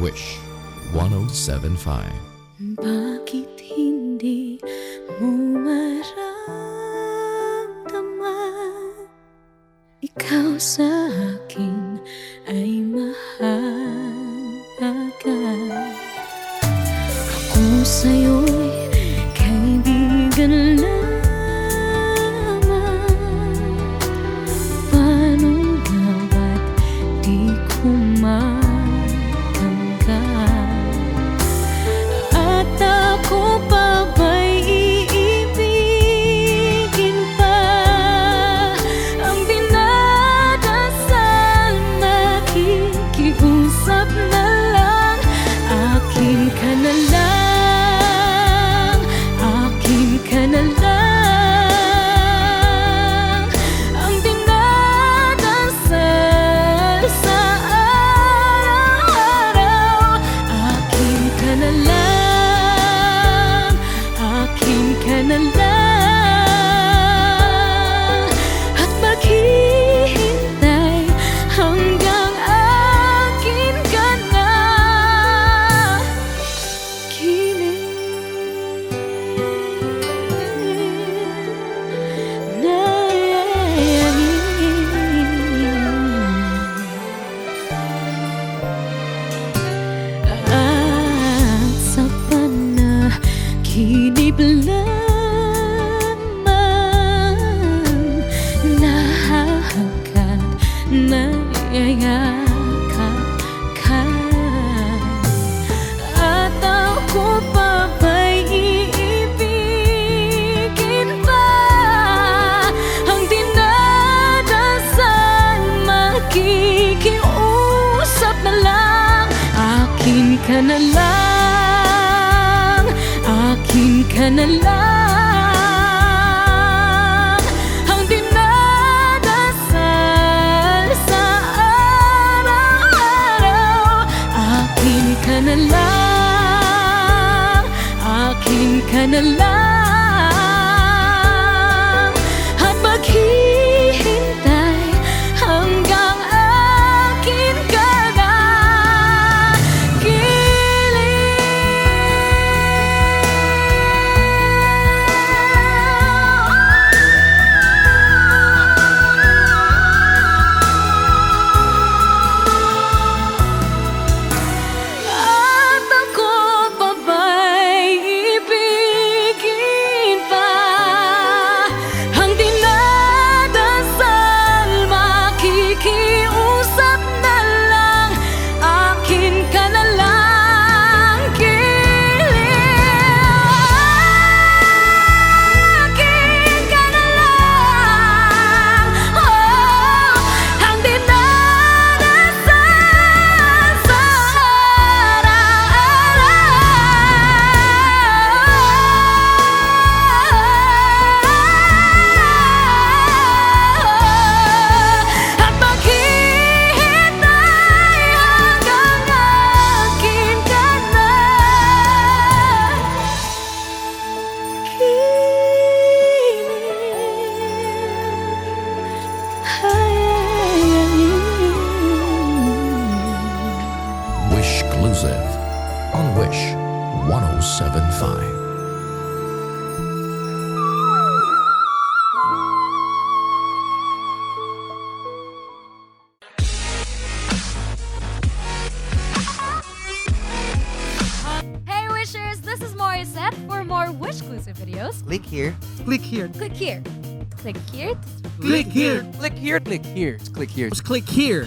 Wish 1075. Bakit hindi mo maramdaman? Ikaw sa akin ay mahalaga. Ako sa'yo'y kaibigan lamang panaginip lamang. Nahahangkat, nayayakap ka. At ako pa ba'y iibigin pa? Ang dinadasal Makikiusap na lang. Akin ka na lang Akin ka na lang. Ang dinadasal sa araw-araw. Akin ka na lang. Akin ka na lang. At maghihintay on Wish 1075. Hey Wishers, this is Morissette. For more Wish-clusive videos, Click here. Click here. click here. Click here. Click here. Click here. Click here. Click here. Just click here.